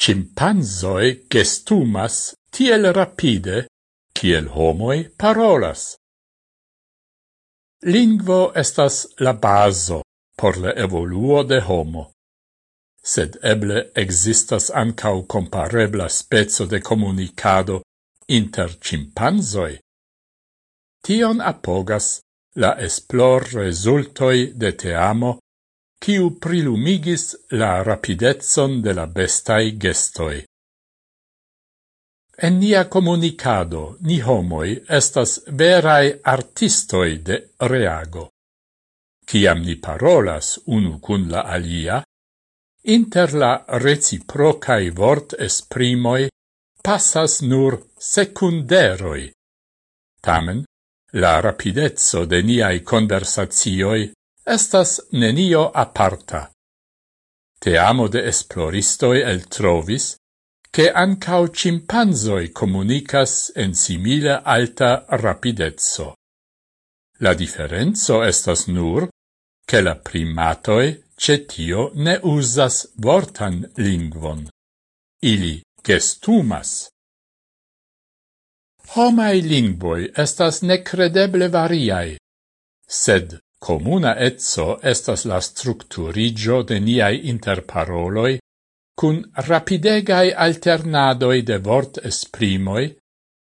Cimpanzoi gestumas tiel rapide, kiel homoi parolas. Lingvo estas la baso por la evoluo de homo. Sed eble existas ancau comparebla spezzo de comunicado inter cimpanzoi. Tion apogas la esplor resultoi de teamo quiu prilumigis la rapidezzon de la bestai gestoi. En nia comunicado ni homoi estas verai artistoi de reago. Ciam ni parolas unu cun la alia, inter la reciprocai vort esprimoi passas nur secunderoi. Tamen, la rapidezzo de niai conversatioi estas nenio aparta. Te amo de esploristoi el trovis, che ancau cimpanzoi comunicas en simile alta rapidezzo. La differenzo estas nur, che la primatoi cetio ne usas vortan lingvon. Ili gestumas. Homai lingvoi estas necredeble variai, sed Comuna etso estas la structurigio de niai interparoloi cun rapidegai alternadoi de vort esprimoi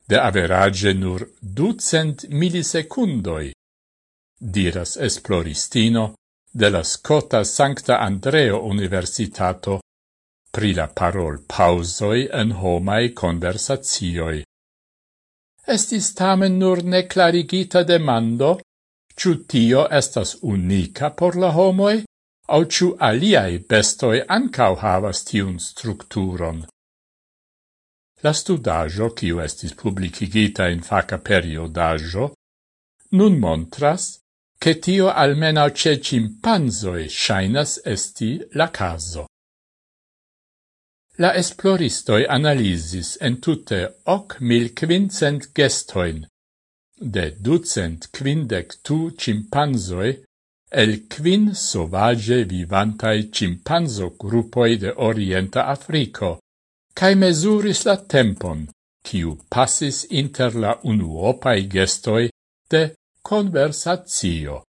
de average nur ducent milisekundoj, diras esploristino de la Scota Sancta Andreo Universitato pri la parol pausoi en homai conversazioi. Estis tamen nur neclarigita demando, Ciu tio estas unica por la homoi, au ciu aliai bestoi ancau havas tiun structuron. La studajo, kiu estis publicigita in faca periodajo, nun montras che tio almenau ce cimpanzoi shainas esti la caso. La esploristoi analisis en tutte hoc mil quincent gestoin, de ducent quindec tu cimpanzoe el quin sovage vivantai cimpanzo gruppoi de Orienta Africo, cae mesuris la tempon, quiu passis inter la unuopai gestoi de conversatio.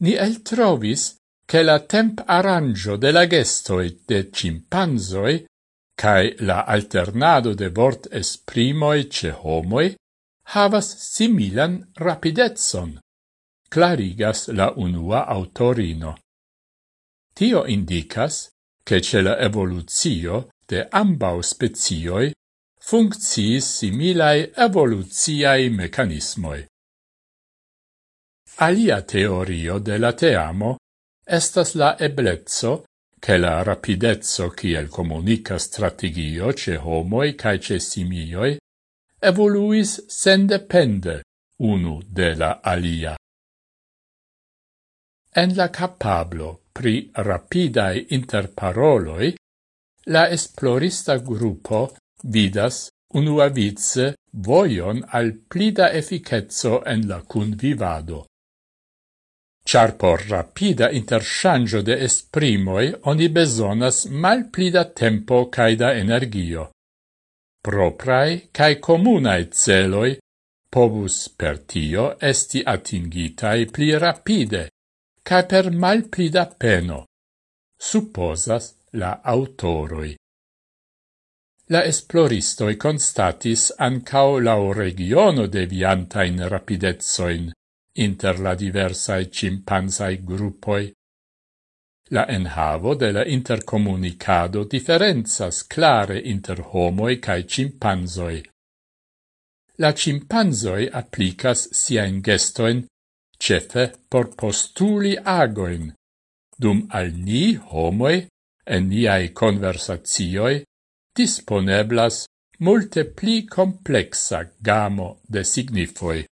Ni el trovis che la temp arrangio de la gestoi de cimpanzoi cae la alternado de vort esprimoi ce homoi havas similan rapidetson, clarigas la unua autorino. Tio indicas che ce la evoluzio de ambau spezioi funcciis similae evoluziai mecanismoi. Alia teorio de la teamo estas la eblezzo che la rapidezzo kiel comunica strategio ce homoi cae ce simioi evoluis sendepende unu de la alia. En la capablo pri rapidae interparoloi, la esplorista gruppo vidas unua vice voion al plida efficetso en la convivado. Char por rapida interchangio de esprimoi oni besonas mal plida tempo caida energio. Proprai cae comunae celoi povus per tio esti atingitai pli rapide, cae per mal pli da peno, supposas la autoroi. La esploristoi constatis ancao lau regiono deviantain rapidezzoin inter la diversae cimpansae gruppoi, La enhavo de la intercomunicado differenzas clare inter homoi cae cimpanzoi. La cimpanzoi applicas siain gestoin, cefe por postuli agoin, dum al ni homoi en niai conversatioi disponeblas multe pli complexa gamo de signifoi.